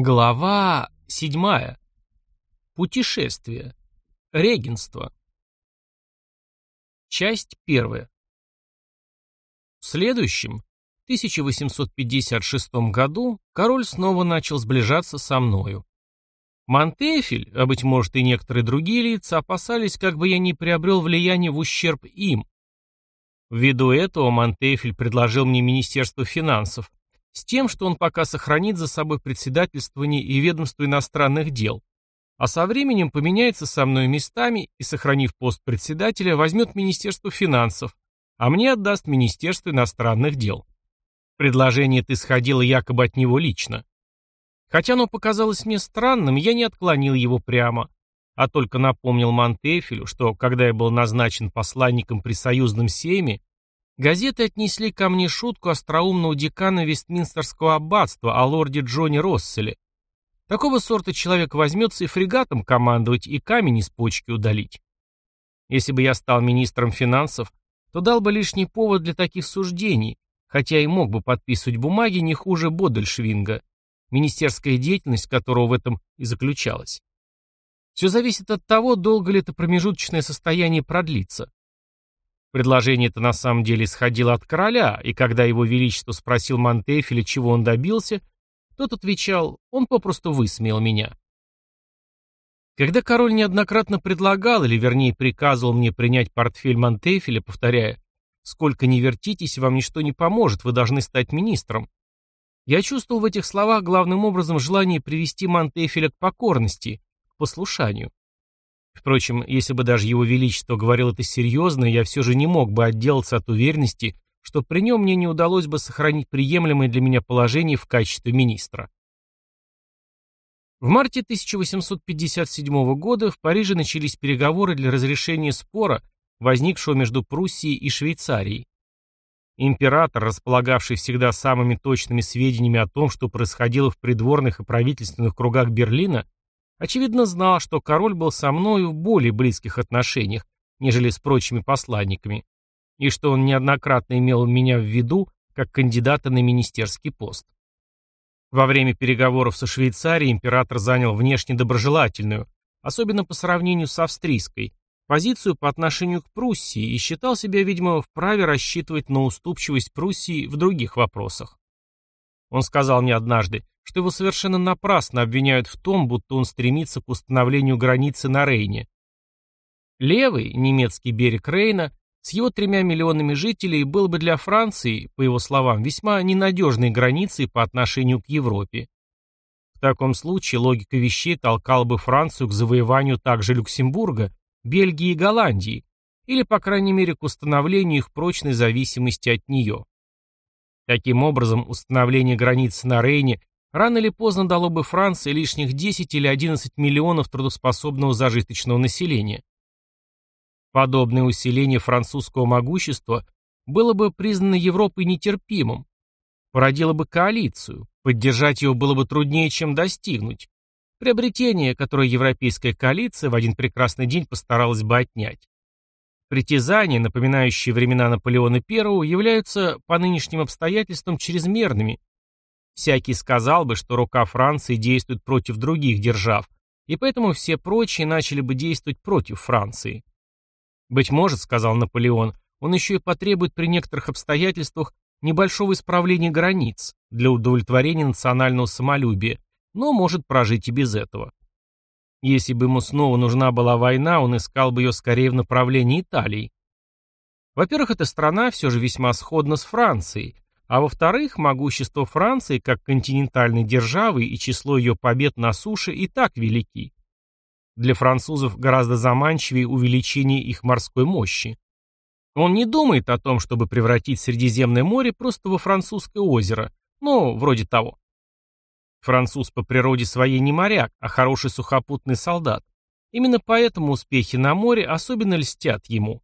Глава седьмая. Путешествие. Регенство. Часть первая. В следующем, 1856 году, король снова начал сближаться со мною. Монтефель, а быть может и некоторые другие лица, опасались, как бы я не приобрел влияние в ущерб им. Ввиду этого Монтефель предложил мне Министерство финансов, с тем, что он пока сохранит за собой председательствование и ведомство иностранных дел, а со временем поменяется со мной местами и, сохранив пост председателя, возьмет Министерство финансов, а мне отдаст Министерство иностранных дел. Предложение это исходило якобы от него лично. Хотя оно показалось мне странным, я не отклонил его прямо, а только напомнил Монтефелю, что, когда я был назначен посланником при союзном сейме, Газеты отнесли ко мне шутку остроумного декана Вестминстерского аббатства о лорде Джонни Росселе. Такого сорта человек возьмется и фрегатом командовать, и камень из почки удалить. Если бы я стал министром финансов, то дал бы лишний повод для таких суждений, хотя и мог бы подписывать бумаги не хуже Бодельшвинга, министерская деятельность которого в этом и заключалась. Все зависит от того, долго ли это промежуточное состояние продлится. Предложение это на самом деле исходило от короля, и когда его величество спросил Монтефеля, чего он добился, тот отвечал, он попросту высмеял меня. Когда король неоднократно предлагал, или вернее приказывал мне принять портфель Монтефеля, повторяя, «Сколько ни вертитесь, вам ничто не поможет, вы должны стать министром», я чувствовал в этих словах главным образом желание привести Монтефеля к покорности, к послушанию. Впрочем, если бы даже его величество говорил это серьезно, я все же не мог бы отделаться от уверенности, что при нем мне не удалось бы сохранить приемлемое для меня положение в качестве министра. В марте 1857 года в Париже начались переговоры для разрешения спора, возникшего между Пруссией и Швейцарией. Император, располагавший всегда самыми точными сведениями о том, что происходило в придворных и правительственных кругах Берлина, Очевидно, знал, что король был со мною в более близких отношениях, нежели с прочими посланниками, и что он неоднократно имел меня в виду как кандидата на министерский пост. Во время переговоров со Швейцарией император занял внешне доброжелательную, особенно по сравнению с австрийской, позицию по отношению к Пруссии и считал себя, видимо, вправе рассчитывать на уступчивость Пруссии в других вопросах. Он сказал мне однажды, что его совершенно напрасно обвиняют в том, будто он стремится к установлению границы на Рейне. Левый, немецкий берег Рейна, с его тремя миллионами жителей был бы для Франции, по его словам, весьма ненадежной границей по отношению к Европе. В таком случае логика вещей толкала бы Францию к завоеванию также Люксембурга, Бельгии и Голландии, или, по крайней мере, к установлению их прочной зависимости от нее. Таким образом, установление границы на Рейне рано или поздно дало бы Франции лишних 10 или 11 миллионов трудоспособного зажиточного населения. Подобное усиление французского могущества было бы признано Европой нетерпимым, породило бы коалицию, поддержать его было бы труднее, чем достигнуть, приобретение, которое европейская коалиция в один прекрасный день постаралась бы отнять. Притязания, напоминающие времена Наполеона I, являются по нынешним обстоятельствам чрезмерными, Всякий сказал бы, что рука Франции действует против других держав, и поэтому все прочие начали бы действовать против Франции. Быть может, сказал Наполеон, он еще и потребует при некоторых обстоятельствах небольшого исправления границ для удовлетворения национального самолюбия, но может прожить и без этого. Если бы ему снова нужна была война, он искал бы ее скорее в направлении Италии. Во-первых, эта страна все же весьма сходна с Францией, а во-вторых, могущество Франции как континентальной державы и число ее побед на суше и так велики. Для французов гораздо заманчивее увеличение их морской мощи. Он не думает о том, чтобы превратить Средиземное море просто во французское озеро, ну, вроде того. Француз по природе своей не моряк, а хороший сухопутный солдат. Именно поэтому успехи на море особенно льстят ему.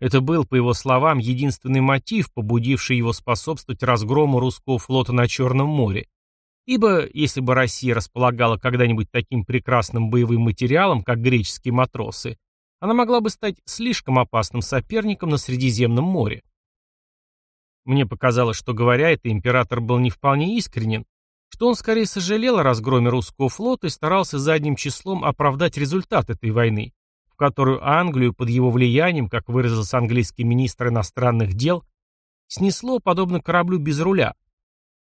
Это был, по его словам, единственный мотив, побудивший его способствовать разгрому русского флота на Черном море. Ибо, если бы Россия располагала когда-нибудь таким прекрасным боевым материалом, как греческие матросы, она могла бы стать слишком опасным соперником на Средиземном море. Мне показалось, что, говоря это, император был не вполне искренен, что он скорее сожалел о разгроме русского флота и старался задним числом оправдать результат этой войны, в которую Англию под его влиянием, как выразился английский министр иностранных дел, снесло подобно кораблю без руля.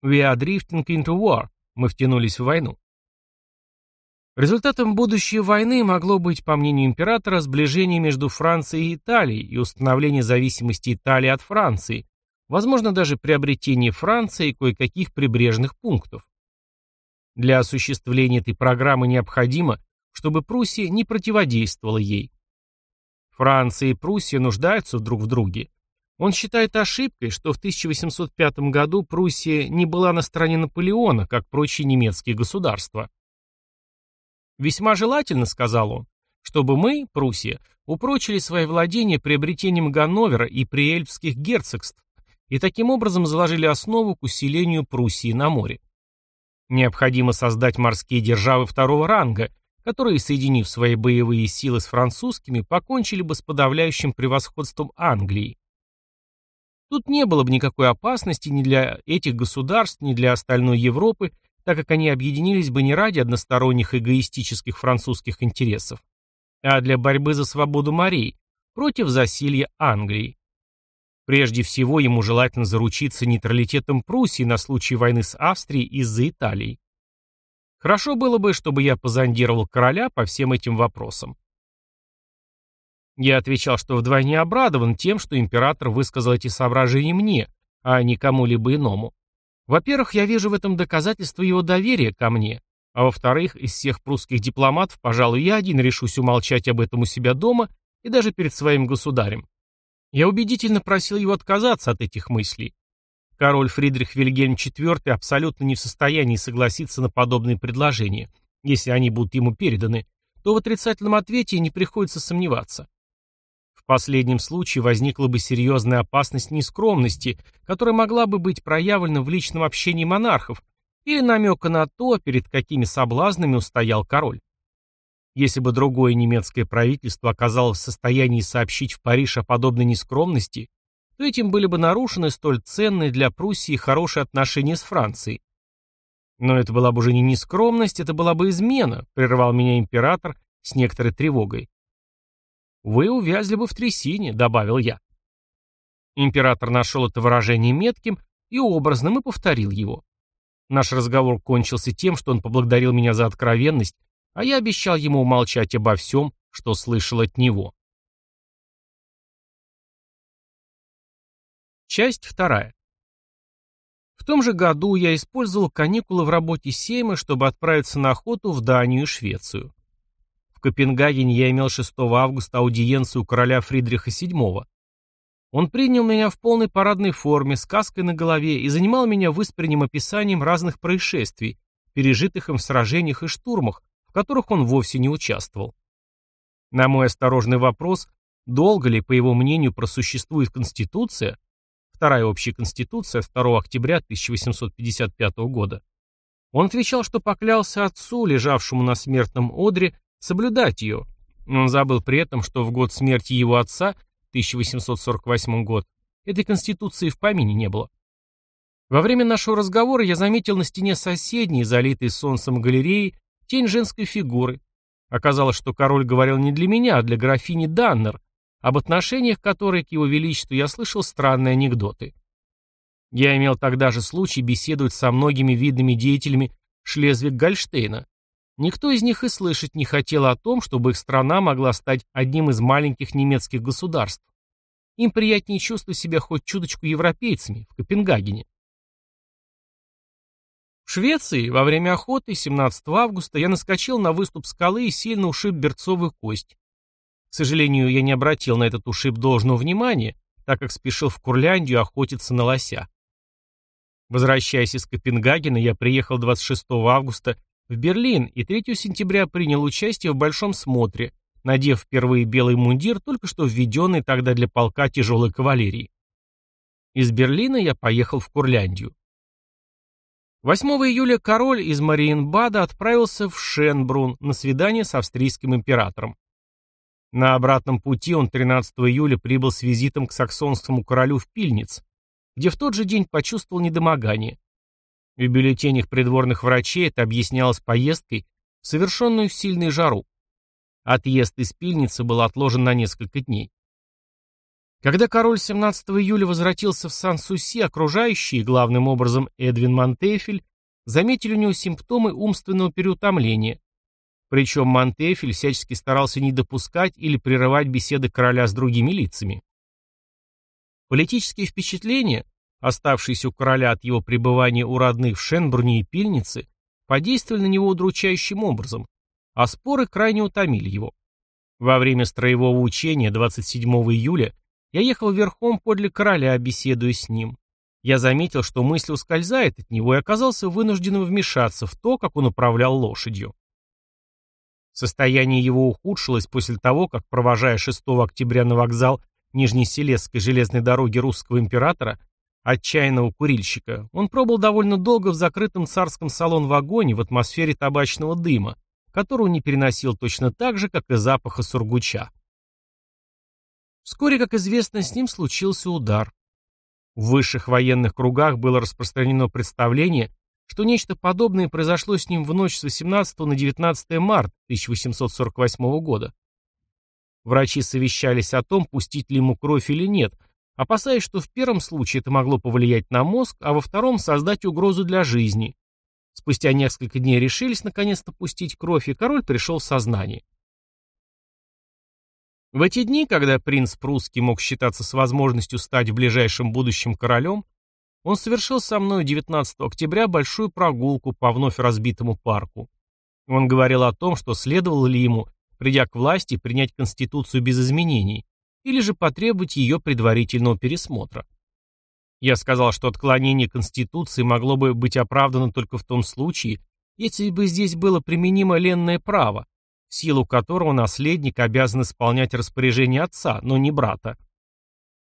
«We are drifting into war», мы втянулись в войну. Результатом будущей войны могло быть, по мнению императора, сближение между Францией и Италией и установление зависимости Италии от Франции, возможно даже приобретение Франции кое-каких прибрежных пунктов. Для осуществления этой программы необходимо, чтобы Пруссия не противодействовала ей. Франция и Пруссия нуждаются друг в друге. Он считает ошибкой, что в 1805 году Пруссия не была на стороне Наполеона, как прочие немецкие государства. «Весьма желательно», — сказал он, — «чтобы мы, Пруссия, упрочили свои владения приобретением Ганновера и Приэльпских герцогств и таким образом заложили основу к усилению Пруссии на море. Необходимо создать морские державы второго ранга, которые, соединив свои боевые силы с французскими, покончили бы с подавляющим превосходством Англии. Тут не было бы никакой опасности ни для этих государств, ни для остальной Европы, так как они объединились бы не ради односторонних эгоистических французских интересов, а для борьбы за свободу морей против засилья Англии. Прежде всего, ему желательно заручиться нейтралитетом Пруссии на случай войны с Австрией из-за Италии. Хорошо было бы, чтобы я позондировал короля по всем этим вопросам. Я отвечал, что вдвойне обрадован тем, что император высказал эти соображения мне, а не кому-либо иному. Во-первых, я вижу в этом доказательство его доверия ко мне, а во-вторых, из всех прусских дипломатов, пожалуй, я один решусь умолчать об этом у себя дома и даже перед своим государем. Я убедительно просил его отказаться от этих мыслей. Король Фридрих Вильгельм IV абсолютно не в состоянии согласиться на подобные предложения. Если они будут ему переданы, то в отрицательном ответе не приходится сомневаться. В последнем случае возникла бы серьезная опасность нескромности, которая могла бы быть проявлена в личном общении монархов или намека на то, перед какими соблазнами устоял король. Если бы другое немецкое правительство оказалось в состоянии сообщить в Париж о подобной нескромности, то этим были бы нарушены столь ценные для Пруссии хорошие отношения с Францией. Но это была бы уже не нескромность, это была бы измена, прервал меня император с некоторой тревогой. «Вы увязли бы в трясине», — добавил я. Император нашел это выражение метким и образным и повторил его. Наш разговор кончился тем, что он поблагодарил меня за откровенность, а я обещал ему умолчать обо всем, что слышал от него. Часть вторая. В том же году я использовал каникулы в работе Сейма, чтобы отправиться на охоту в Данию и Швецию. Копенгагене я имел 6 августа аудиенцию короля Фридриха VII. Он принял меня в полной парадной форме, с каской на голове и занимал меня выспренним описанием разных происшествий, пережитых им в сражениях и штурмах, в которых он вовсе не участвовал. На мой осторожный вопрос, долго ли, по его мнению, просуществует Конституция, вторая общая Конституция 2 октября 1855 года, он отвечал, что поклялся отцу, лежавшему на смертном одре, соблюдать ее. Он забыл при этом, что в год смерти его отца, 1848 год, этой конституции в помине не было. Во время нашего разговора я заметил на стене соседней, залитой солнцем галереи, тень женской фигуры. Оказалось, что король говорил не для меня, а для графини Даннер, об отношениях которой к его величеству я слышал странные анекдоты. Я имел тогда же случай беседовать со многими видными деятелями Шлезвиг-Гольштейна. Никто из них и слышать не хотел о том, чтобы их страна могла стать одним из маленьких немецких государств. Им приятнее чувствовать себя хоть чуточку европейцами в Копенгагене. В Швеции во время охоты 17 августа я наскочил на выступ скалы и сильно ушиб берцовую кость. К сожалению, я не обратил на этот ушиб должного внимания, так как спешил в Курляндию охотиться на лося. Возвращаясь из Копенгагена, я приехал 26 августа в Берлин и 3 сентября принял участие в большом смотре, надев впервые белый мундир, только что введенный тогда для полка тяжелой кавалерии. Из Берлина я поехал в Курляндию. 8 июля король из Мариенбада отправился в Шенбрун на свидание с австрийским императором. На обратном пути он 13 июля прибыл с визитом к саксонскому королю в Пильниц, где в тот же день почувствовал недомогание. В бюллетенях придворных врачей это объяснялось поездкой, совершенную в сильную жару. Отъезд из пильницы был отложен на несколько дней. Когда король 17 июля возвратился в Сан-Суси, окружающие, главным образом Эдвин Монтефель, заметили у него симптомы умственного переутомления. Причем Монтефель всячески старался не допускать или прерывать беседы короля с другими лицами. Политические впечатления, оставшиеся у короля от его пребывания у родных в Шенбруне и Пильнице, подействовали на него удручающим образом, а споры крайне утомили его. Во время строевого учения 27 июля я ехал верхом подле короля, беседуя с ним. Я заметил, что мысль ускользает от него и оказался вынужденным вмешаться в то, как он управлял лошадью. Состояние его ухудшилось после того, как, провожая 6 октября на вокзал Нижнеселесской железной дороги русского императора, отчаянного курильщика, он пробыл довольно долго в закрытом царском салон-вагоне в атмосфере табачного дыма, которую не переносил точно так же, как и запаха сургуча. Вскоре, как известно, с ним случился удар. В высших военных кругах было распространено представление, что нечто подобное произошло с ним в ночь с 18 на 19 марта 1848 года. Врачи совещались о том, пустить ли ему кровь или нет, опасаясь, что в первом случае это могло повлиять на мозг, а во втором создать угрозу для жизни. Спустя несколько дней решились наконец-то пустить кровь, и король пришел в сознание. В эти дни, когда принц прусский мог считаться с возможностью стать в ближайшем будущем королем, он совершил со мной 19 октября большую прогулку по вновь разбитому парку. Он говорил о том, что следовало ли ему придя к власти, принять Конституцию без изменений, или же потребовать ее предварительного пересмотра. Я сказал, что отклонение Конституции могло бы быть оправдано только в том случае, если бы здесь было применимо ленное право, силу которого наследник обязан исполнять распоряжение отца, но не брата.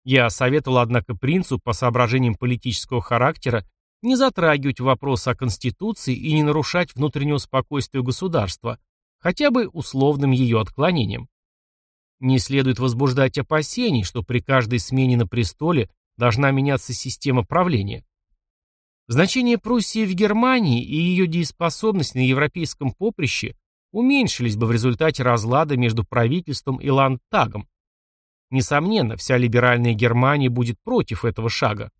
Я советовал, однако, принцу по соображениям политического характера не затрагивать вопрос о Конституции и не нарушать внутреннего спокойствия государства, хотя бы условным ее отклонением. Не следует возбуждать опасений, что при каждой смене на престоле должна меняться система правления. Значение Пруссии в Германии и ее дееспособность на европейском поприще уменьшились бы в результате разлада между правительством и Ландтагом. Несомненно, вся либеральная Германия будет против этого шага.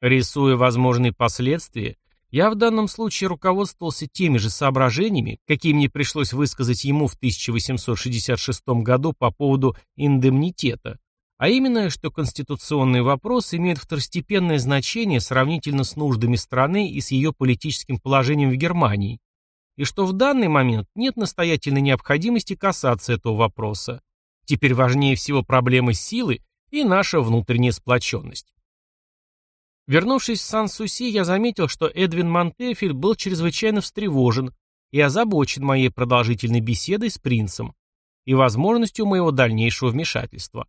Рисуя возможные последствия, я в данном случае руководствовался теми же соображениями, какие мне пришлось высказать ему в 1866 году по поводу индемнитета, а именно, что конституционный вопрос имеет второстепенное значение сравнительно с нуждами страны и с ее политическим положением в Германии, и что в данный момент нет настоятельной необходимости касаться этого вопроса. Теперь важнее всего проблемы силы и наша внутренняя сплоченность. Вернувшись в Сан-Суси, я заметил, что Эдвин Монтефель был чрезвычайно встревожен и озабочен моей продолжительной беседой с принцем и возможностью моего дальнейшего вмешательства.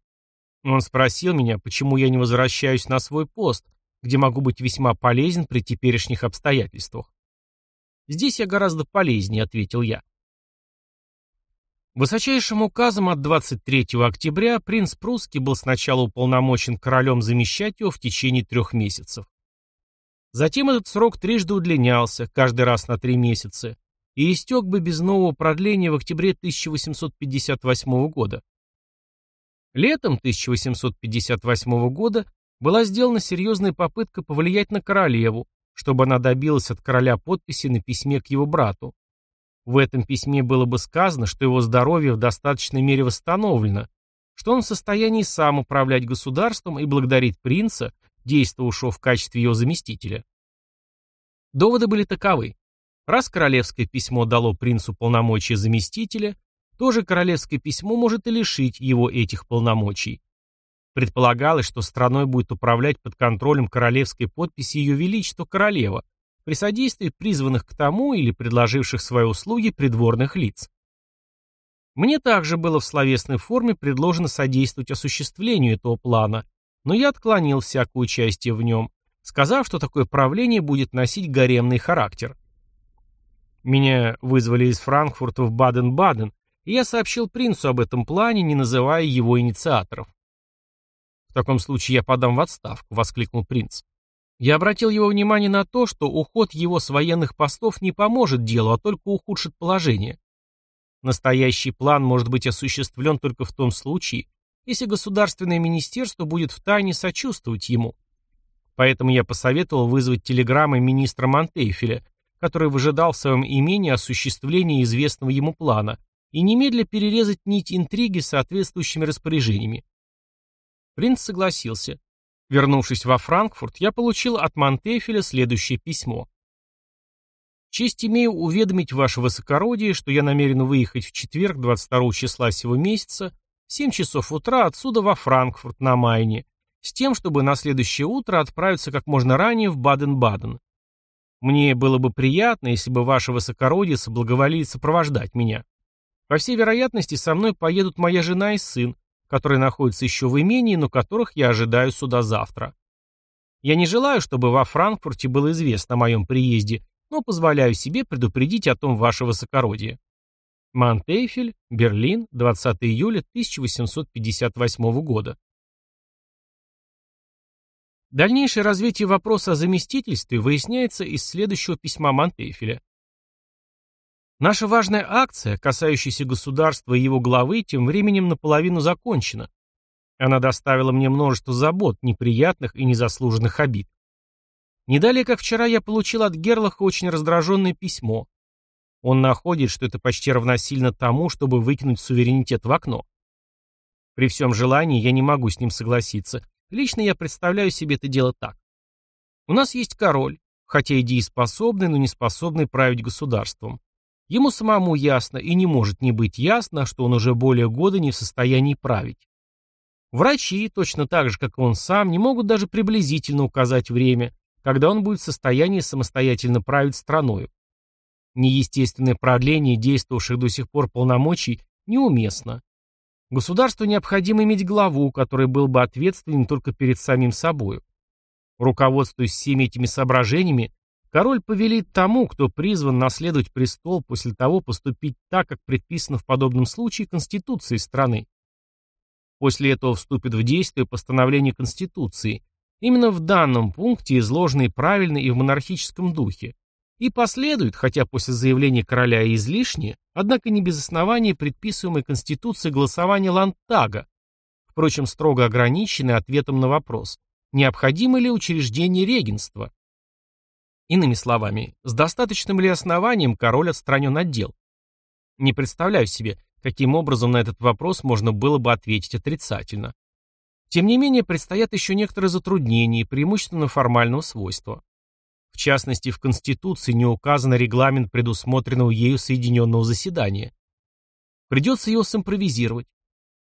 Он спросил меня, почему я не возвращаюсь на свой пост, где могу быть весьма полезен при теперешних обстоятельствах. «Здесь я гораздо полезнее», — ответил я. Высочайшим указом от 23 октября принц Прусский был сначала уполномочен королем замещать его в течение трех месяцев. Затем этот срок трижды удлинялся, каждый раз на три месяца, и истек бы без нового продления в октябре 1858 года. Летом 1858 года была сделана серьезная попытка повлиять на королеву, чтобы она добилась от короля подписи на письме к его брату. В этом письме было бы сказано, что его здоровье в достаточной мере восстановлено, что он в состоянии сам управлять государством и благодарить принца, действовавшего в качестве его заместителя. Доводы были таковы. Раз королевское письмо дало принцу полномочия заместителя, то же королевское письмо может и лишить его этих полномочий. Предполагалось, что страной будет управлять под контролем королевской подписи Ее Величества Королева, при содействии призванных к тому или предложивших свои услуги придворных лиц. Мне также было в словесной форме предложено содействовать осуществлению этого плана, но я отклонил всякое участие в нем, сказав, что такое правление будет носить гаремный характер. Меня вызвали из Франкфурта в Баден-Баден, и я сообщил принцу об этом плане, не называя его инициаторов. «В таком случае я подам в отставку», — воскликнул принц. Я обратил его внимание на то, что уход его с военных постов не поможет делу, а только ухудшит положение. Настоящий план может быть осуществлен только в том случае, если государственное министерство будет втайне сочувствовать ему. Поэтому я посоветовал вызвать телеграммы министра Монтейфеля, который выжидал в своем имении осуществления известного ему плана, и немедля перерезать нить интриги соответствующими распоряжениями. Принц согласился. Вернувшись во Франкфурт, я получил от Монтефеля следующее письмо. «Честь имею уведомить ваше высокородие, что я намерен выехать в четверг 22 числа сего месяца в 7 часов утра отсюда во Франкфурт на Майне, с тем, чтобы на следующее утро отправиться как можно ранее в Баден-Баден. Мне было бы приятно, если бы ваше высокородие соблаговолили сопровождать меня. По всей вероятности, со мной поедут моя жена и сын, которые находятся еще в имении, но которых я ожидаю сюда завтра. Я не желаю, чтобы во Франкфурте было известно о моем приезде, но позволяю себе предупредить о том ваше высокородие. Монтейфель, Берлин, 20 июля 1858 года. Дальнейшее развитие вопроса о заместительстве выясняется из следующего письма Монтейфеля. Наша важная акция, касающаяся государства и его главы, тем временем наполовину закончена. Она доставила мне множество забот, неприятных и незаслуженных обид. Не далее, как вчера, я получил от Герлаха очень раздраженное письмо. Он находит, что это почти равносильно тому, чтобы выкинуть суверенитет в окно. При всем желании я не могу с ним согласиться. Лично я представляю себе это дело так. У нас есть король, хотя и дееспособный, но не способный править государством. Ему самому ясно и не может не быть ясно, что он уже более года не в состоянии править. Врачи, точно так же, как и он сам, не могут даже приблизительно указать время, когда он будет в состоянии самостоятельно править страной. Неестественное продление действовавших до сих пор полномочий неуместно. Государству необходимо иметь главу, который был бы ответственен только перед самим собой. Руководствуясь всеми этими соображениями, Король повелит тому, кто призван наследовать престол после того поступить так, как предписано в подобном случае Конституцией страны. После этого вступит в действие постановление Конституции, именно в данном пункте изложенные правильно и в монархическом духе, и последует, хотя после заявления короля и излишнее, однако не без основания предписываемой Конституцией голосование Лантага, впрочем, строго ограниченное ответом на вопрос, необходимо ли учреждение регенства. Иными словами, с достаточным ли основанием король отстранен от дел? Не представляю себе, каким образом на этот вопрос можно было бы ответить отрицательно. Тем не менее, предстоят еще некоторые затруднения, преимущественно формального свойства. В частности, в Конституции не указан регламент предусмотренного ею соединенного заседания. Придется его симпровизировать.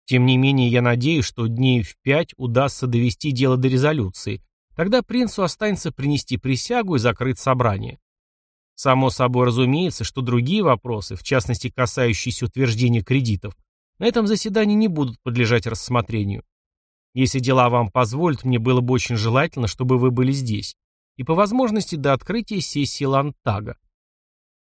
Тем не менее, я надеюсь, что дней в пять удастся довести дело до резолюции, Тогда принцу останется принести присягу и закрыть собрание. Само собой разумеется, что другие вопросы, в частности касающиеся утверждения кредитов, на этом заседании не будут подлежать рассмотрению. Если дела вам позволят, мне было бы очень желательно, чтобы вы были здесь, и по возможности до открытия сессии Лантага.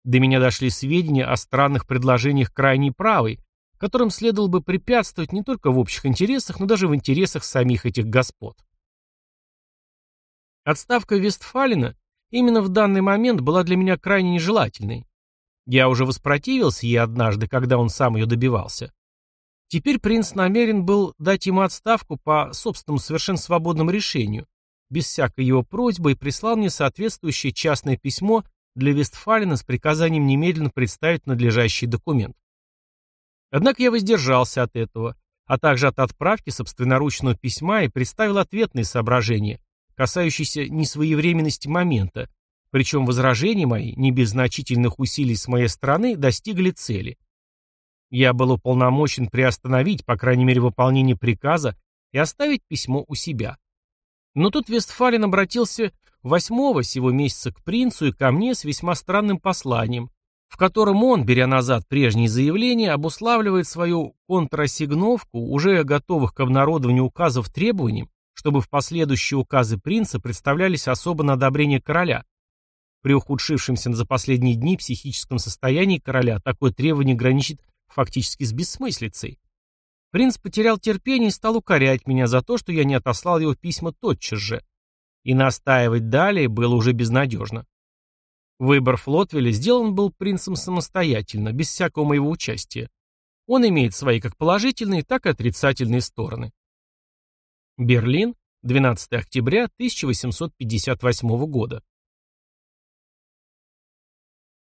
До меня дошли сведения о странных предложениях крайней правой, которым следовало бы препятствовать не только в общих интересах, но даже в интересах самих этих господ. Отставка Вестфалина именно в данный момент была для меня крайне нежелательной. Я уже воспротивился ей однажды, когда он сам ее добивался. Теперь принц намерен был дать ему отставку по собственному совершенно свободному решению, без всякой его просьбы, и прислал мне соответствующее частное письмо для Вестфалина с приказанием немедленно представить надлежащий документ. Однако я воздержался от этого, а также от отправки собственноручного письма и представил ответные соображения, касающийся несвоевременности момента, причем возражения мои, не без значительных усилий с моей стороны, достигли цели. Я был уполномочен приостановить, по крайней мере, выполнение приказа и оставить письмо у себя. Но тут Вестфален обратился восьмого сего месяца к принцу и ко мне с весьма странным посланием, в котором он, беря назад прежние заявления, обуславливает свою контрасигновку, уже готовых к обнародованию указов требованиям, чтобы в последующие указы принца представлялись особо на одобрение короля. При ухудшившемся за последние дни психическом состоянии короля такое требование граничит фактически с бессмыслицей. Принц потерял терпение и стал укорять меня за то, что я не отослал его письма тотчас же. И настаивать далее было уже безнадежно. Выбор Флотвеля сделан был принцем самостоятельно, без всякого моего участия. Он имеет свои как положительные, так и отрицательные стороны. Берлин, 12 октября 1858 года.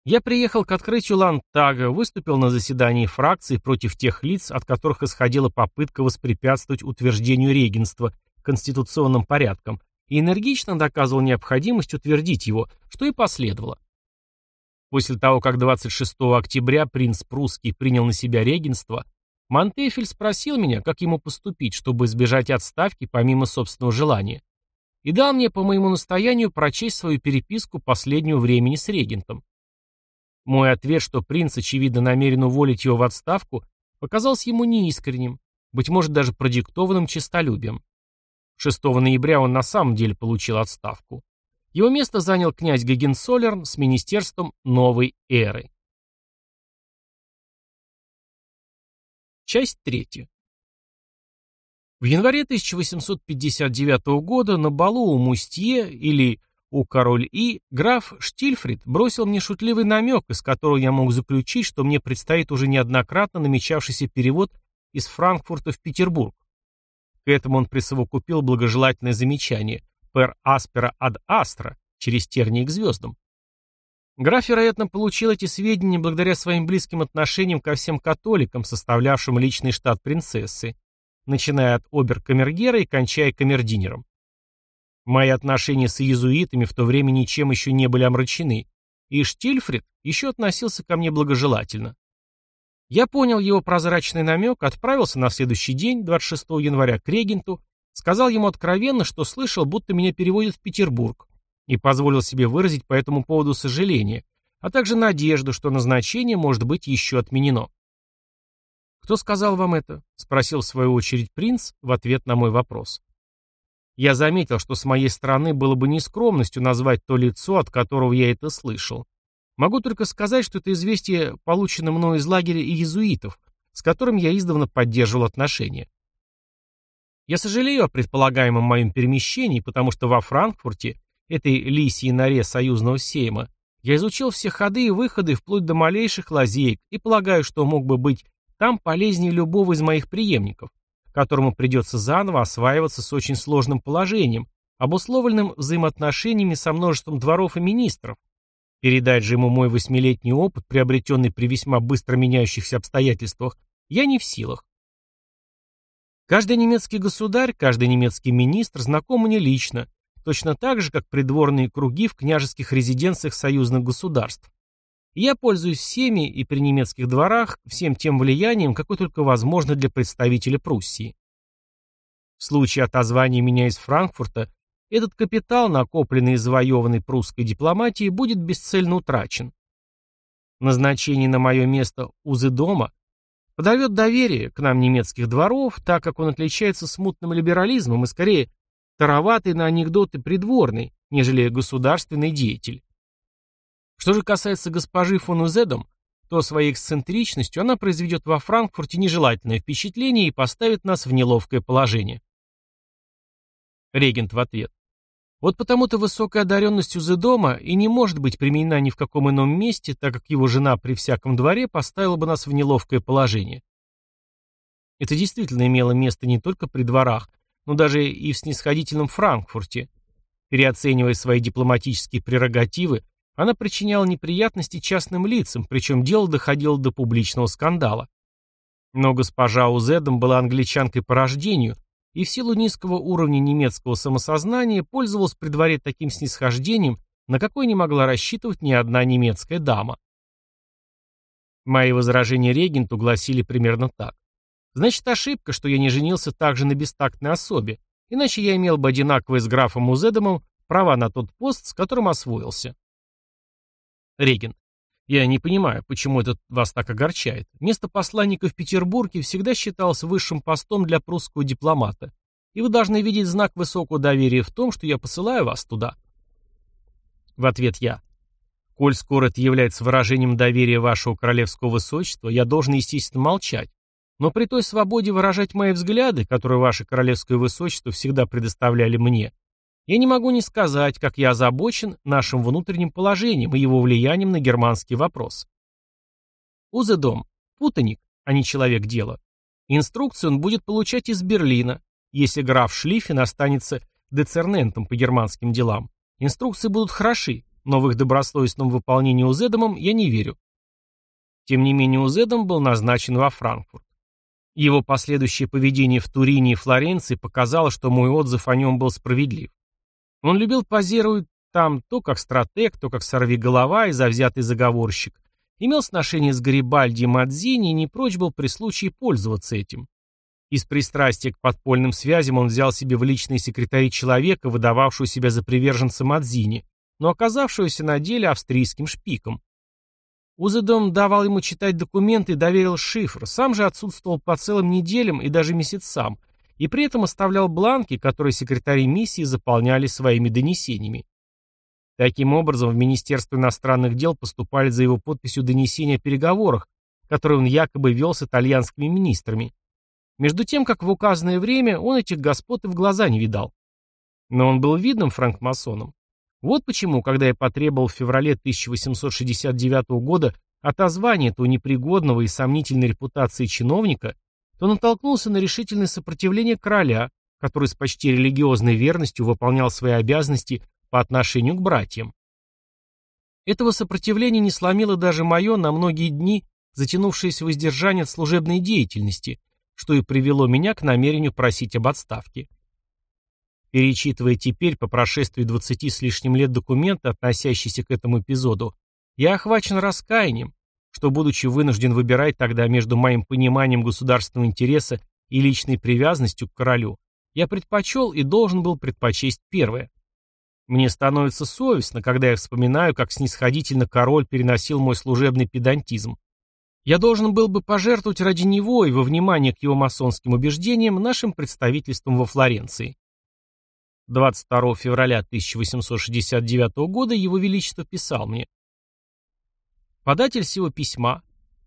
Я приехал к открытию Ландтага, выступил на заседании фракции против тех лиц, от которых исходила попытка воспрепятствовать утверждению регенства конституционным порядком, и энергично доказывал необходимость утвердить его, что и последовало. После того, как 26 октября принц Прусский принял на себя регенство, Монтефель спросил меня, как ему поступить, чтобы избежать отставки помимо собственного желания, и дал мне по моему настоянию прочесть свою переписку последнего времени с регентом. Мой ответ, что принц, очевидно, намерен уволить его в отставку, показался ему неискренним, быть может, даже продиктованным честолюбием. 6 ноября он на самом деле получил отставку. Его место занял князь Гагенсолерн с министерством новой эры. Часть третья. В январе 1859 года на балу у Мустье, или у король И, граф Штильфрид бросил мне шутливый намек, из которого я мог заключить, что мне предстоит уже неоднократно намечавшийся перевод из Франкфурта в Петербург. К этому он присовокупил благожелательное замечание «per aspera ad astra» через тернии к звездам. Граф, вероятно, получил эти сведения благодаря своим близким отношениям ко всем католикам, составлявшим личный штат принцессы, начиная от обер-камергера и кончая камердинером. Мои отношения с иезуитами в то время ничем еще не были омрачены, и Штильфрид еще относился ко мне благожелательно. Я понял его прозрачный намек, отправился на следующий день, 26 января, к регенту, сказал ему откровенно, что слышал, будто меня переводят в Петербург, и позволил себе выразить по этому поводу сожаление, а также надежду, что назначение может быть еще отменено. «Кто сказал вам это?» — спросил в свою очередь принц в ответ на мой вопрос. Я заметил, что с моей стороны было бы нескромностью назвать то лицо, от которого я это слышал. Могу только сказать, что это известие получено мною из лагеря иезуитов, с которым я издавна поддерживал отношения. Я сожалею о предполагаемом моем перемещении, потому что во Франкфурте этой лисьей норе союзного сейма, я изучил все ходы и выходы вплоть до малейших лазеек и полагаю, что мог бы быть там полезнее любого из моих преемников, которому придется заново осваиваться с очень сложным положением, обусловленным взаимоотношениями со множеством дворов и министров. Передать же ему мой восьмилетний опыт, приобретенный при весьма быстро меняющихся обстоятельствах, я не в силах. Каждый немецкий государь, каждый немецкий министр знаком мне лично, точно так же, как придворные круги в княжеских резиденциях союзных государств. я пользуюсь всеми и при немецких дворах всем тем влиянием, какое только возможно для представителя Пруссии. В случае отозвания меня из Франкфурта, этот капитал, накопленный и завоеванный прусской дипломатией, будет бесцельно утрачен. Назначение на мое место узы дома подавит доверие к нам немецких дворов, так как он отличается смутным либерализмом и скорее тароватый на анекдоты придворный, нежели государственный деятель. Что же касается госпожи фон Узедом, то своей эксцентричностью она произведет во Франкфурте нежелательное впечатление и поставит нас в неловкое положение. Регент в ответ. Вот потому-то высокая одаренность Узедома и не может быть применена ни в каком ином месте, так как его жена при всяком дворе поставила бы нас в неловкое положение. Это действительно имело место не только при дворах, но даже и в снисходительном Франкфурте. Переоценивая свои дипломатические прерогативы, она причиняла неприятности частным лицам, причем дело доходило до публичного скандала. Но госпожа Узедом была англичанкой по рождению и в силу низкого уровня немецкого самосознания пользовалась при дворе таким снисхождением, на какое не могла рассчитывать ни одна немецкая дама. Мои возражения регенту гласили примерно так. Значит, ошибка, что я не женился также на бестактной особе, иначе я имел бы одинаковые с графом Узедомом права на тот пост, с которым освоился. Регент. Я не понимаю, почему это вас так огорчает. Место посланника в Петербурге всегда считалось высшим постом для прусского дипломата, и вы должны видеть знак высокого доверия в том, что я посылаю вас туда. В ответ я. Коль скоро это является выражением доверия вашего королевского высочества, я должен, естественно, молчать, но при той свободе выражать мои взгляды, которые ваше королевское высочество всегда предоставляли мне, Я не могу не сказать, как я озабочен нашим внутренним положением и его влиянием на германский вопрос. Узедом – путаник, а не человек дела. Инструкцию он будет получать из Берлина, если граф Шлиффен останется децернентом по германским делам. Инструкции будут хороши, но в их добросовестном выполнении Узедомом я не верю. Тем не менее Узедом был назначен во Франкфурт. Его последующее поведение в Турине и Флоренции показало, что мой отзыв о нем был справедлив. Он любил позировать там то как стратег, то как сорвиголова и завзятый заговорщик. Имел сношение с Гарибальди и Мадзини и не прочь был при случае пользоваться этим. Из пристрастия к подпольным связям он взял себе в личные секретари человека, выдававшего себя за приверженца Мадзини, но оказавшегося на деле австрийским шпиком. Узедом давал ему читать документы и доверил шифр, сам же отсутствовал по целым неделям и даже месяцам, и при этом оставлял бланки, которые секретари миссии заполняли своими донесениями. Таким образом, в Министерство иностранных дел поступали за его подписью донесения о переговорах, которые он якобы вел с итальянскими министрами. Между тем, как в указанное время он этих господ и в глаза не видал. Но он был видным франкмасоном. Вот почему, когда я потребовал в феврале 1869 года отозвания этого непригодного и сомнительной репутации чиновника, то натолкнулся на решительное сопротивление короля, который с почти религиозной верностью выполнял свои обязанности по отношению к братьям. Этого сопротивления не сломило даже мое на многие дни затянувшееся воздержание от служебной деятельности, что и привело меня к намерению просить об отставке. Перечитывая теперь, по прошествии двадцати с лишним лет документы, относящиеся к этому эпизоду, я охвачен раскаянием, что, будучи вынужден выбирать тогда между моим пониманием государственного интереса и личной привязанностью к королю, я предпочел и должен был предпочесть первое. Мне становится совестно, когда я вспоминаю, как снисходительно король переносил мой служебный педантизм. Я должен был бы пожертвовать ради него и во внимание к его масонским убеждениям нашим представительством во Флоренции. 22 февраля 1869 года его величество писал мне Податель сего письма,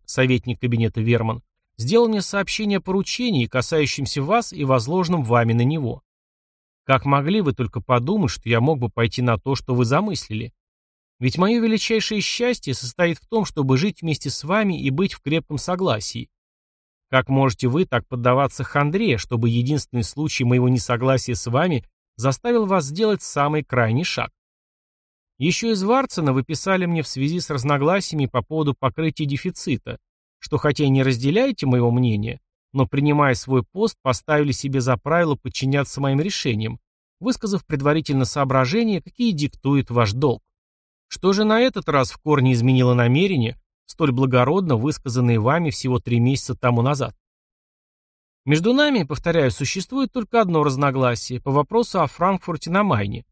советник кабинета Верман, сделал мне сообщение о поручении, касающемся вас и возложенном вами на него. Как могли вы только подумать, что я мог бы пойти на то, что вы замыслили? Ведь мое величайшее счастье состоит в том, чтобы жить вместе с вами и быть в крепком согласии. Как можете вы так поддаваться хандре, чтобы единственный случай моего несогласия с вами заставил вас сделать самый крайний шаг? Еще из Варцена вы писали мне в связи с разногласиями по поводу покрытия дефицита, что хотя и не разделяете моего мнения, но принимая свой пост, поставили себе за правило подчиняться моим решениям, высказав предварительно соображения, какие диктует ваш долг. Что же на этот раз в корне изменило намерение, столь благородно высказанные вами всего три месяца тому назад? Между нами, повторяю, существует только одно разногласие по вопросу о Франкфурте на Майне.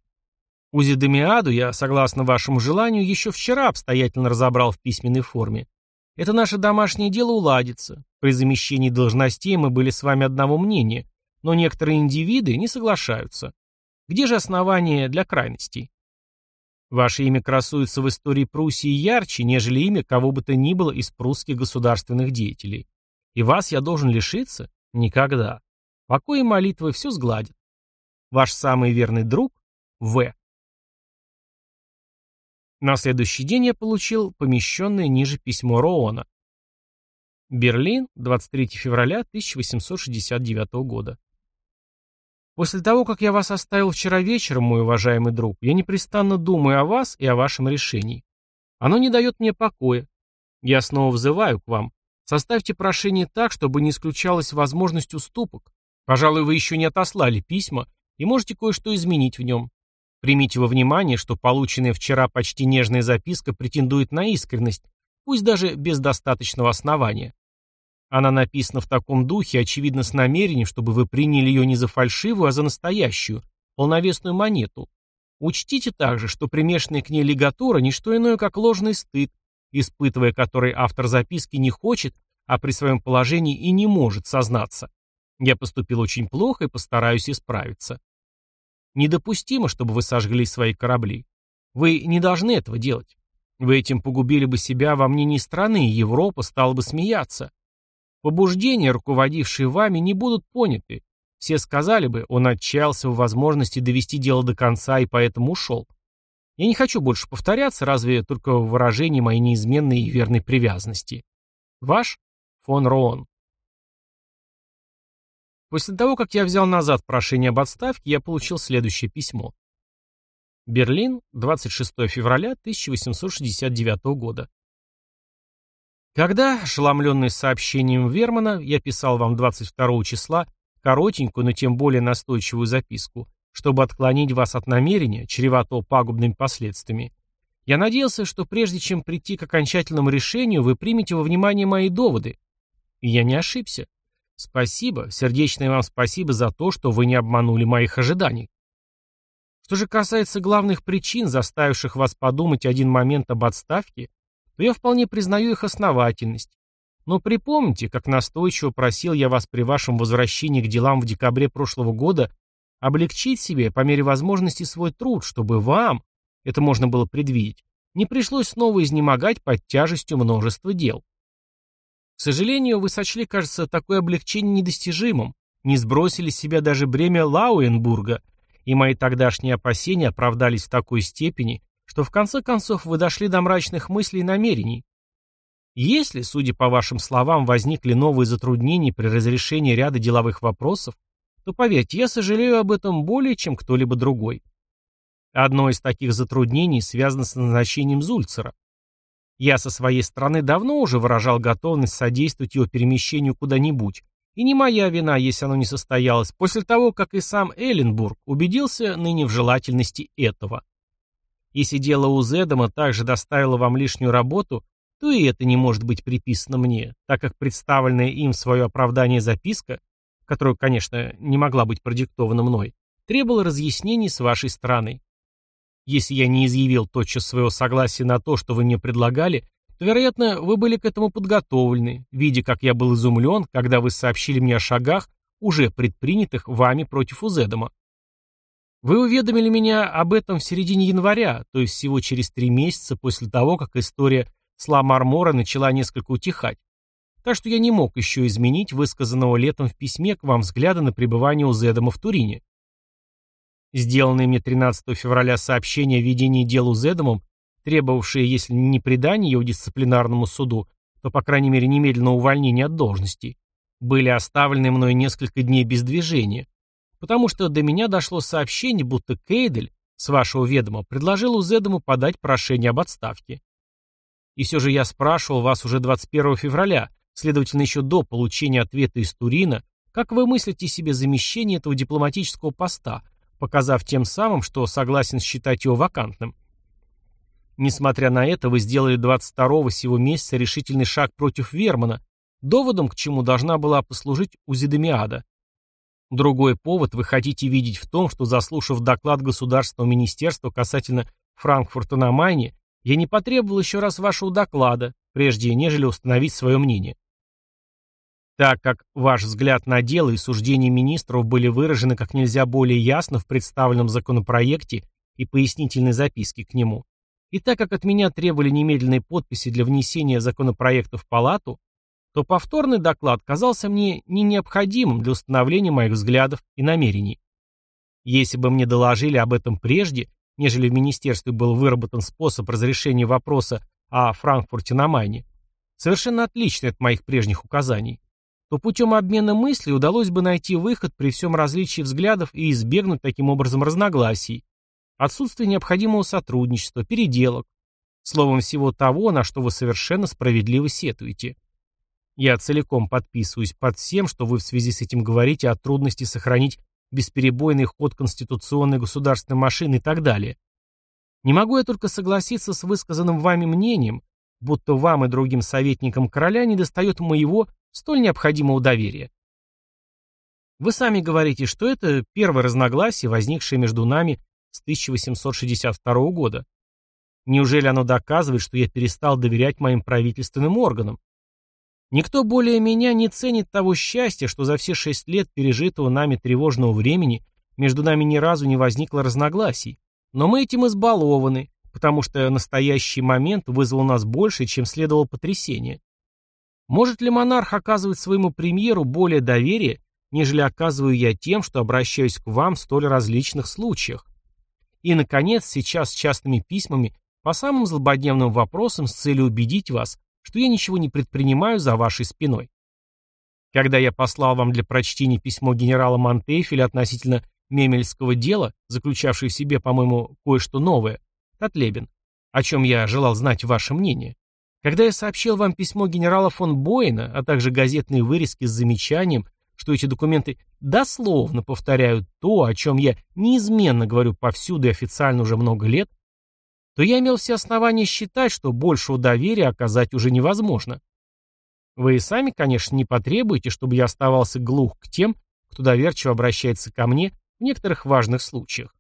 Узидемиаду я, согласно вашему желанию, еще вчера обстоятельно разобрал в письменной форме. Это наше домашнее дело уладится. При замещении должностей мы были с вами одного мнения, но некоторые индивиды не соглашаются. Где же основание для крайностей? Ваше имя красуется в истории Пруссии ярче, нежели имя кого бы то ни было из прусских государственных деятелей. И вас я должен лишиться? Никогда. Покой и молитвы все сгладят. Ваш самый верный друг — В. На следующий день я получил помещенное ниже письмо Роона. Берлин, 23 февраля 1869 года. После того, как я вас оставил вчера вечером, мой уважаемый друг, я непрестанно думаю о вас и о вашем решении. Оно не дает мне покоя. Я снова взываю к вам. Составьте прошение так, чтобы не исключалась возможность уступок. Пожалуй, вы еще не отослали письма и можете кое-что изменить в нем. Примите во внимание, что полученная вчера почти нежная записка претендует на искренность, пусть даже без достаточного основания. Она написана в таком духе, очевидно, с намерением, чтобы вы приняли ее не за фальшивую, а за настоящую, полновесную монету. Учтите также, что примешанная к ней лигатура – не что иное, как ложный стыд, испытывая который автор записки не хочет, а при своем положении и не может сознаться. Я поступил очень плохо и постараюсь исправиться. Недопустимо, чтобы вы сожгли свои корабли. Вы не должны этого делать. Вы этим погубили бы себя во мнении страны, и Европа стала бы смеяться. Побуждения, руководившие вами, не будут поняты. Все сказали бы, он отчаялся в возможности довести дело до конца и поэтому ушел. Я не хочу больше повторяться, разве только в выражении моей неизменной и верной привязанности. Ваш фон Роон. После того, как я взял назад прошение об отставке, я получил следующее письмо. Берлин, 26 февраля 1869 года. Когда, ошеломленный сообщением Вермана, я писал вам 22 числа коротенькую, но тем более настойчивую записку, чтобы отклонить вас от намерения, чреватого пагубными последствиями, я надеялся, что прежде чем прийти к окончательному решению, вы примете во внимание мои доводы. И я не ошибся. Спасибо, сердечное вам спасибо за то, что вы не обманули моих ожиданий. Что же касается главных причин, заставивших вас подумать один момент об отставке, то я вполне признаю их основательность. Но припомните, как настойчиво просил я вас при вашем возвращении к делам в декабре прошлого года облегчить себе по мере возможности свой труд, чтобы вам, это можно было предвидеть, не пришлось снова изнемогать под тяжестью множества дел. К сожалению, вы сочли, кажется, такое облегчение недостижимым, не сбросили с себя даже бремя Лауенбурга, и мои тогдашние опасения оправдались в такой степени, что в конце концов вы дошли до мрачных мыслей и намерений. Если, судя по вашим словам, возникли новые затруднения при разрешении ряда деловых вопросов, то поверьте, я сожалею об этом более, чем кто-либо другой. Одно из таких затруднений связано с назначением Зульцера. Я со своей стороны давно уже выражал готовность содействовать его перемещению куда-нибудь, и не моя вина, если оно не состоялось, после того, как и сам Элленбург убедился ныне в желательности этого. Если дело у Зедома также доставило вам лишнюю работу, то и это не может быть приписано мне, так как представленная им в свое оправдание записка, которая, конечно, не могла быть продиктована мной, требовала разъяснений с вашей стороны. Если я не изъявил тотчас своего согласия на то, что вы мне предлагали, то, вероятно, вы были к этому подготовлены, видя, как я был изумлен, когда вы сообщили мне о шагах, уже предпринятых вами против Узедома. Вы уведомили меня об этом в середине января, то есть всего через три месяца после того, как история с Ла Мармора начала несколько утихать. Так что я не мог еще изменить высказанного летом в письме к вам взгляда на пребывание у Зедома в Турине. Сделанное мне 13 февраля сообщение о ведении дел у Зедомом, требовавшее, если не предание его дисциплинарному суду, то, по крайней мере, немедленного увольнения от должности, были оставлены мной несколько дней без движения, потому что до меня дошло сообщение, будто Кейдель, с вашего ведома, предложил Узедому подать прошение об отставке. И все же я спрашивал вас уже 21 февраля, следовательно, еще до получения ответа из Турина, как вы мыслите себе замещение этого дипломатического поста, показав тем самым, что согласен считать его вакантным. Несмотря на это, вы сделали 22-го сего месяца решительный шаг против Вермана, доводом к чему должна была послужить Узидемиада. Другой повод вы хотите видеть в том, что, заслушав доклад Государственного министерства касательно Франкфурта на Майне, я не потребовал еще раз вашего доклада, прежде нежели установить свое мнение. Так как ваш взгляд на дело и суждения министров были выражены как нельзя более ясно в представленном законопроекте и пояснительной записке к нему, и так как от меня требовали немедленной подписи для внесения законопроекта в палату, то повторный доклад казался мне не необходимым для установления моих взглядов и намерений. Если бы мне доложили об этом прежде, нежели в министерстве был выработан способ разрешения вопроса о Франкфурте на Майне, совершенно отличный от моих прежних указаний, то путем обмена мыслей удалось бы найти выход при всем различии взглядов и избегнуть таким образом разногласий, отсутствия необходимого сотрудничества, переделок, словом всего того, на что вы совершенно справедливо сетуете. Я целиком подписываюсь под всем, что вы в связи с этим говорите о трудности сохранить бесперебойный ход конституционной государственной машины и так далее. Не могу я только согласиться с высказанным вами мнением, будто вам и другим советникам короля недостает моего столь необходимого доверия. Вы сами говорите, что это первое разногласие, возникшее между нами с 1862 года. Неужели оно доказывает, что я перестал доверять моим правительственным органам? Никто более меня не ценит того счастья, что за все шесть лет пережитого нами тревожного времени между нами ни разу не возникло разногласий. Но мы этим избалованы, потому что настоящий момент вызвал нас больше, чем следовало потрясение. Может ли монарх оказывать своему премьеру более доверия, нежели оказываю я тем, что обращаюсь к вам в столь различных случаях. И, наконец, сейчас частными письмами по самым злободневным вопросам с целью убедить вас, что я ничего не предпринимаю за вашей спиной. Когда я послал вам для прочтения письмо генерала Монтефеля относительно мемельского дела, заключавшее в себе, по-моему, кое-что новое, Татлебин, о чем я желал знать ваше мнение, когда я сообщил вам письмо генерала фон Бойна, а также газетные вырезки с замечанием, что эти документы дословно повторяют то, о чем я неизменно говорю повсюду и официально уже много лет, то я имел все основания считать, что большего доверия оказать уже невозможно. Вы и сами, конечно, не потребуете, чтобы я оставался глух к тем, кто доверчиво обращается ко мне в некоторых важных случаях.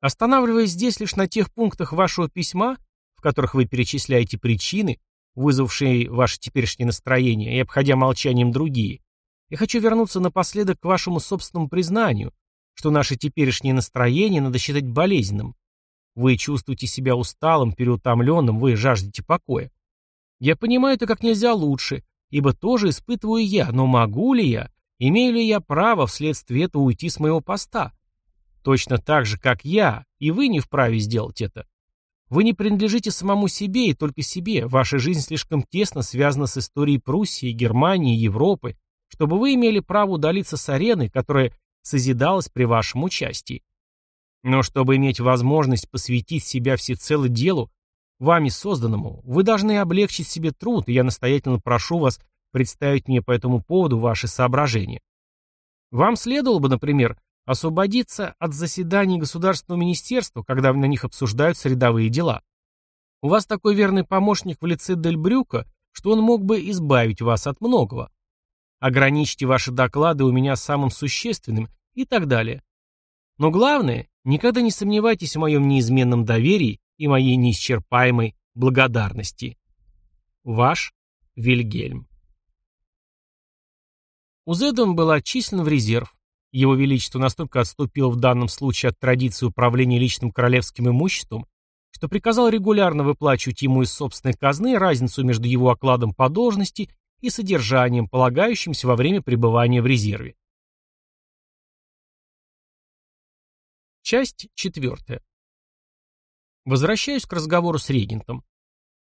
Останавливаясь здесь лишь на тех пунктах вашего письма, в которых вы перечисляете причины, вызвавшие ваше теперешнее настроение, и обходя молчанием другие, я хочу вернуться напоследок к вашему собственному признанию, что наше теперешнее настроение надо считать болезненным. Вы чувствуете себя усталым, переутомленным, вы жаждете покоя. Я понимаю это как нельзя лучше, ибо тоже испытываю я, но могу ли я, имею ли я право вследствие этого уйти с моего поста? Точно так же, как я, и вы не вправе сделать это. Вы не принадлежите самому себе и только себе. Ваша жизнь слишком тесно связана с историей Пруссии, Германии, Европы, чтобы вы имели право удалиться с арены, которая созидалась при вашем участии. Но чтобы иметь возможность посвятить себя всецело делу, вами созданному, вы должны облегчить себе труд, и я настоятельно прошу вас представить мне по этому поводу ваши соображения. Вам следовало бы, например, освободиться от заседаний Государственного министерства, когда на них обсуждаются рядовые дела. У вас такой верный помощник в лице Дель Брюка, что он мог бы избавить вас от многого. Ограничьте ваши доклады у меня самым существенным и так далее. Но главное, никогда не сомневайтесь в моем неизменном доверии и моей неисчерпаемой благодарности. Ваш Вильгельм. Узедом был отчислен в резерв, его Величество настолько отступил в данном случае от традиции управления личным королевским имуществом, что приказал регулярно выплачивать ему из собственной казны разницу между его окладом по должности и содержанием, полагающимся во время пребывания в резерве. Часть четвертая. Возвращаюсь к разговору с регентом.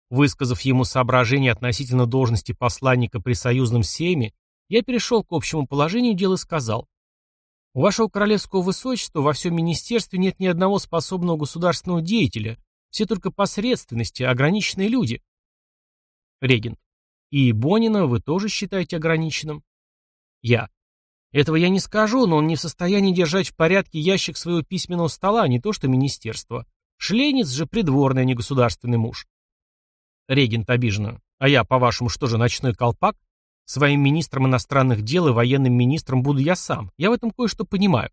Высказав ему соображения относительно должности посланника при союзном сейме, я перешел к общему положению дел и сказал, у вашего королевского высочества во всем министерстве нет ни одного способного государственного деятеля, все только посредственности, ограниченные люди. Регент. И Бонина вы тоже считаете ограниченным? Я. Этого я не скажу, но он не в состоянии держать в порядке ящик своего письменного стола, не то что министерство. Шленец же придворный, а не государственный муж. Регент обиженно. А я, по-вашему, что же, ночной колпак? Своим министром иностранных дел и военным министром буду я сам. Я в этом кое-что понимаю.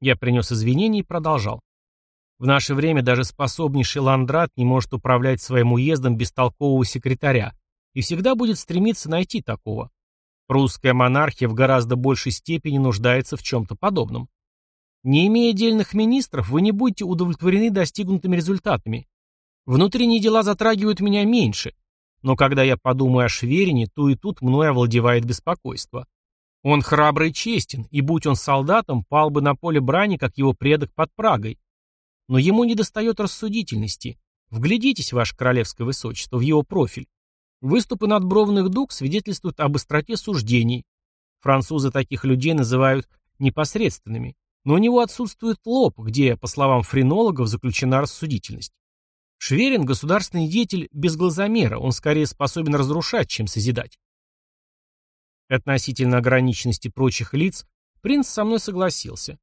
Я принес извинения и продолжал. В наше время даже способнейший Ландрат не может управлять своим уездом без толкового секретаря и всегда будет стремиться найти такого. Прусская монархия в гораздо большей степени нуждается в чем-то подобном. Не имея отдельных министров, вы не будете удовлетворены достигнутыми результатами. Внутренние дела затрагивают меня меньше, но когда я подумаю о Шверине, то и тут мной овладевает беспокойство. Он храбрый и честен, и будь он солдатом, пал бы на поле брани, как его предок под Прагой. Но ему недостает рассудительности. Вглядитесь, ваше королевское высочество, в его профиль. Выступы надбровных дуг свидетельствуют об быстроте суждений. Французы таких людей называют непосредственными. Но у него отсутствует лоб, где, по словам френологов, заключена рассудительность. Шверин – государственный деятель без глазомера, он скорее способен разрушать, чем созидать. Относительно ограниченности прочих лиц принц со мной согласился.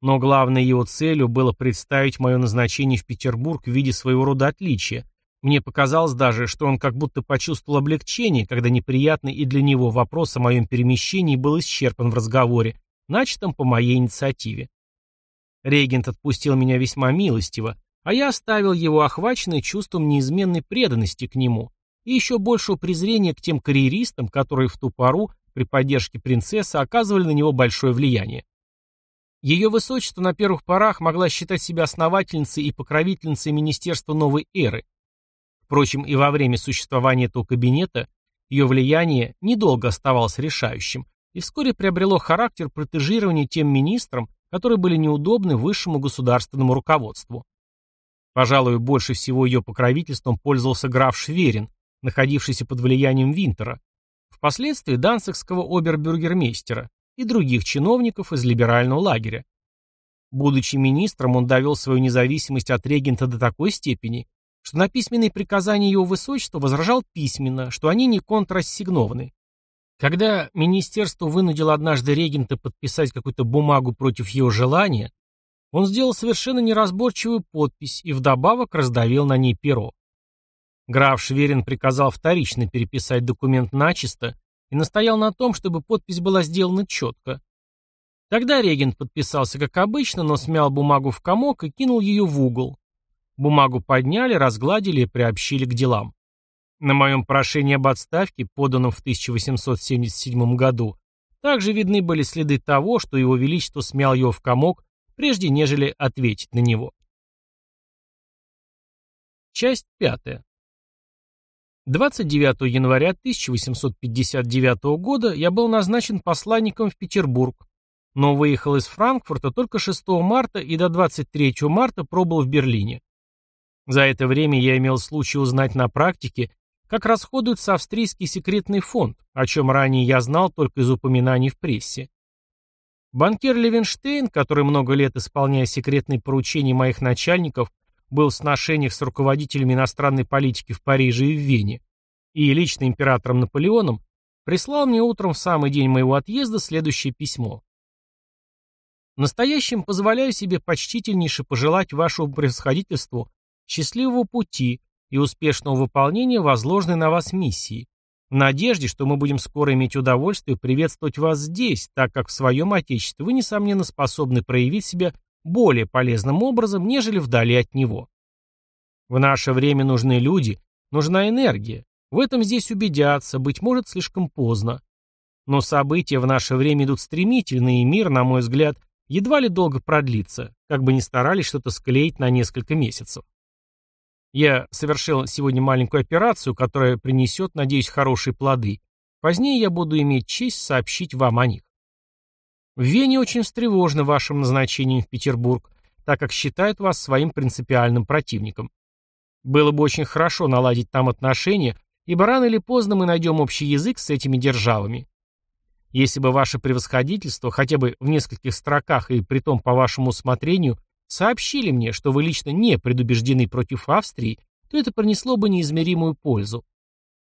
Но главной его целью было представить мое назначение в Петербург в виде своего рода отличия. Мне показалось даже, что он как будто почувствовал облегчение, когда неприятный и для него вопрос о моем перемещении был исчерпан в разговоре, начатом по моей инициативе. Регент отпустил меня весьма милостиво, а я оставил его охваченный чувством неизменной преданности к нему и еще большего презрения к тем карьеристам, которые в ту пору при поддержке принцессы оказывали на него большое влияние. Ее высочество на первых порах могла считать себя основательницей и покровительницей Министерства новой эры. Впрочем, и во время существования этого кабинета Ее влияние недолго оставалось решающим и вскоре приобрело характер протежирования тем министрам, которые были неудобны высшему государственному руководству. Пожалуй, больше всего ее покровительством пользовался граф Шверин, находившийся под влиянием Винтера, впоследствии данцигского обербюргермейстера и других чиновников из либерального лагеря. Будучи министром, он довел свою независимость от регента до такой степени, что на письменные приказания его высочества возражал письменно, что они не контрассигнованы. Когда министерство вынудило однажды регента подписать какую-то бумагу против его желания, он сделал совершенно неразборчивую подпись и вдобавок раздавил на ней перо. Граф Шверин приказал вторично переписать документ начисто и настоял на том, чтобы подпись была сделана четко. Тогда регент подписался как обычно, но смял бумагу в комок и кинул ее в угол. Бумагу подняли, разгладили и приобщили к делам. На моем прошении об отставке, поданном в 1877 году, также видны были следы того, что его величество смял его в комок, прежде нежели ответить на него. Часть пятая. 29 января 1859 года я был назначен посланником в Петербург, но выехал из Франкфурта только 6 марта и до 23 марта пробыл в Берлине. За это время я имел случай узнать на практике, как расходуется австрийский секретный фонд, о чем ранее я знал только из упоминаний в прессе. Банкир Левенштейн, который много лет исполняя секретные поручения моих начальников, был в сношениях с руководителями иностранной политики в Париже и в Вене, и лично императором Наполеоном, прислал мне утром в самый день моего отъезда следующее письмо. Настоящим позволяю себе почтительнейше пожелать вашему превосходительству счастливого пути и успешного выполнения возложенной на вас миссии, в надежде, что мы будем скоро иметь удовольствие приветствовать вас здесь, так как в своем Отечестве вы, несомненно, способны проявить себя более полезным образом, нежели вдали от него. В наше время нужны люди, нужна энергия. В этом здесь убедятся, быть может, слишком поздно. Но события в наше время идут стремительно, и мир, на мой взгляд, едва ли долго продлится, как бы ни старались что-то склеить на несколько месяцев. Я совершил сегодня маленькую операцию, которая принесет, надеюсь, хорошие плоды. Позднее я буду иметь честь сообщить вам о них. В Вене очень встревожены вашим назначением в Петербург, так как считают вас своим принципиальным противником. Было бы очень хорошо наладить там отношения, ибо рано или поздно мы найдем общий язык с этими державами. Если бы ваше превосходительство, хотя бы в нескольких строках и притом по вашему усмотрению, сообщили мне, что вы лично не предубеждены против Австрии, то это принесло бы неизмеримую пользу.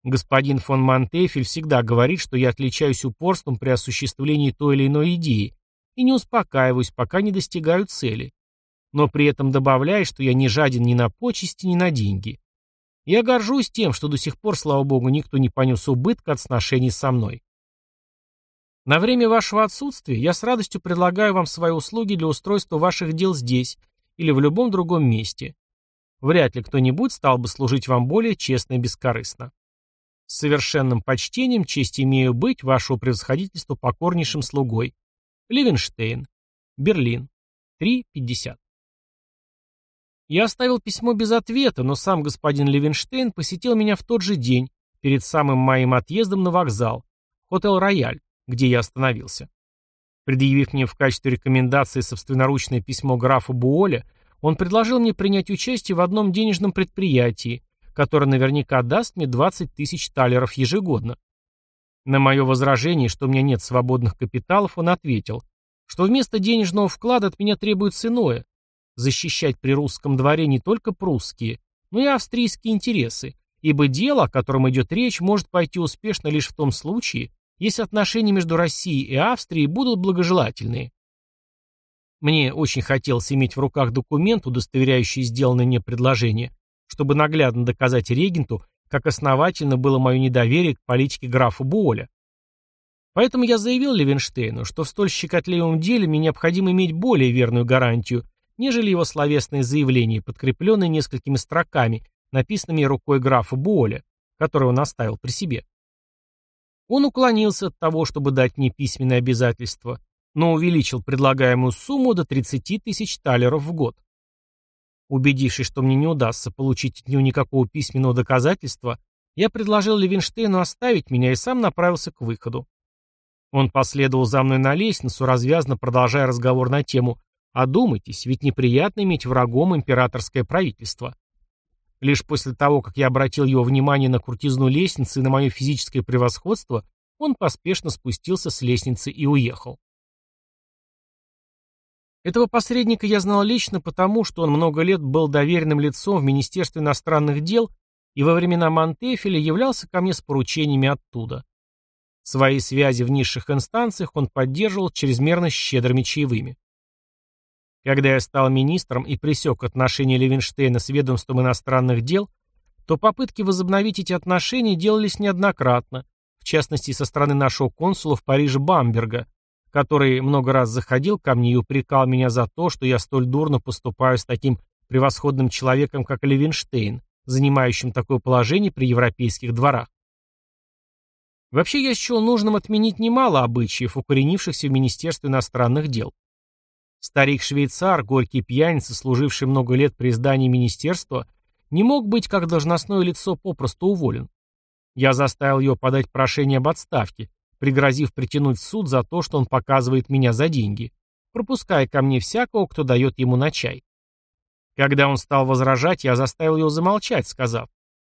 Господин фон Монтефель всегда говорит, что я отличаюсь упорством при осуществлении той или иной идеи и не успокаиваюсь, пока не достигаю цели. Но при этом добавляет, что я не жаден ни на почести, ни на деньги. Я горжусь тем, что до сих пор, слава богу, никто не понес убытка от сношений со мной. На время вашего отсутствия я с радостью предлагаю вам свои услуги для устройства ваших дел здесь или в любом другом месте. Вряд ли кто-нибудь стал бы служить вам более честно и бескорыстно. С совершенным почтением честь имею быть вашего превосходительства покорнейшим слугой. Левенштейн. Берлин. 3.50. Я оставил письмо без ответа, но сам господин Левенштейн посетил меня в тот же день, перед самым моим отъездом на вокзал, Хотел Рояль, где я остановился. Предъявив мне в качестве рекомендации собственноручное письмо графа Буоля, он предложил мне принять участие в одном денежном предприятии, которое наверняка даст мне 20 тысяч талеров ежегодно. На мое возражение, что у меня нет свободных капиталов, он ответил, что вместо денежного вклада от меня требуется иное – защищать при русском дворе не только прусские, но и австрийские интересы, ибо дело, о котором идет речь, может пойти успешно лишь в том случае, если отношения между Россией и Австрией будут благожелательные. Мне очень хотелось иметь в руках документ, удостоверяющий сделанное мне предложение, чтобы наглядно доказать регенту, как основательно было мое недоверие к политике графа Буоля. Поэтому я заявил Левенштейну, что в столь щекотливом деле мне необходимо иметь более верную гарантию, нежели его словесное заявление, подкрепленное несколькими строками, написанными рукой графа Буоля, которого он оставил при себе. Он уклонился от того, чтобы дать мне письменное обязательство, но увеличил предлагаемую сумму до 30 тысяч талеров в год. Убедившись, что мне не удастся получить от него никакого письменного доказательства, я предложил Левинштейну оставить меня и сам направился к выходу. Он последовал за мной на лестницу, развязно продолжая разговор на тему «Одумайтесь, ведь неприятно иметь врагом императорское правительство». Лишь после того, как я обратил его внимание на крутизну лестницы и на мое физическое превосходство, он поспешно спустился с лестницы и уехал. Этого посредника я знал лично потому, что он много лет был доверенным лицом в Министерстве иностранных дел и во времена Монтефеля являлся ко мне с поручениями оттуда. Свои связи в низших инстанциях он поддерживал чрезмерно щедрыми чаевыми. Когда я стал министром и пресек отношения Левинштейна с ведомством иностранных дел, то попытки возобновить эти отношения делались неоднократно, в частности со стороны нашего консула в Париже Бамберга, который много раз заходил ко мне и упрекал меня за то, что я столь дурно поступаю с таким превосходным человеком, как Левинштейн, занимающим такое положение при европейских дворах. Вообще я счел нужным отменить немало обычаев, укоренившихся в Министерстве иностранных дел. Старик-швейцар, горький пьяница, служивший много лет при издании министерства, не мог быть как должностное лицо попросту уволен. Я заставил его подать прошение об отставке, пригрозив притянуть в суд за то, что он показывает меня за деньги, пропуская ко мне всякого, кто дает ему на чай. Когда он стал возражать, я заставил его замолчать, сказав,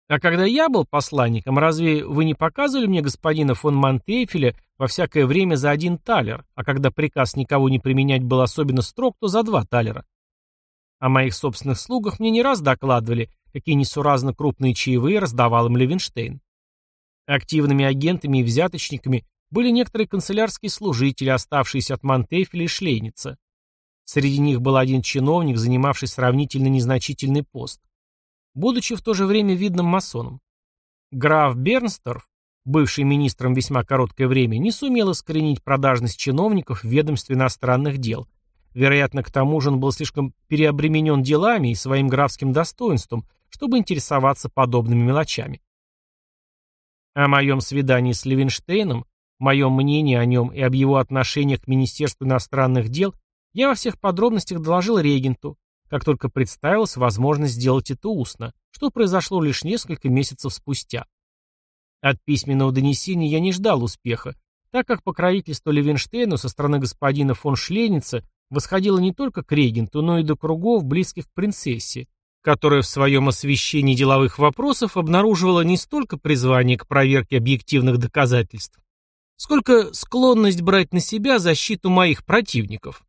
«А когда я был посланником, разве вы не показывали мне господина фон Монтефеля во всякое время за один талер, а когда приказ никого не применять был особенно строг, то за два талера? О моих собственных слугах мне не раз докладывали, какие несуразно крупные чаевые раздавал им Левинштейн. Активными агентами и взяточниками были некоторые канцелярские служители, оставшиеся от Монтефеля и Шлейница. Среди них был один чиновник, занимавший сравнительно незначительный пост, будучи в то же время видным масоном. Граф Бернсторф, бывший министром весьма короткое время, не сумел искоренить продажность чиновников в ведомстве иностранных дел. Вероятно, к тому же он был слишком переобременен делами и своим графским достоинством, чтобы интересоваться подобными мелочами. О моем свидании с Левинштейном Мое мнение о нем и об его отношениях к Министерству иностранных дел я во всех подробностях доложил регенту, как только представилась возможность сделать это устно, что произошло лишь несколько месяцев спустя. От письменного донесения я не ждал успеха, так как покровительство Левенштейну со стороны господина фон Шленица восходило не только к регенту, но и до кругов, близких к принцессе, которая в своем освещении деловых вопросов обнаруживала не столько призвание к проверке объективных доказательств, сколько склонность брать на себя защиту моих противников.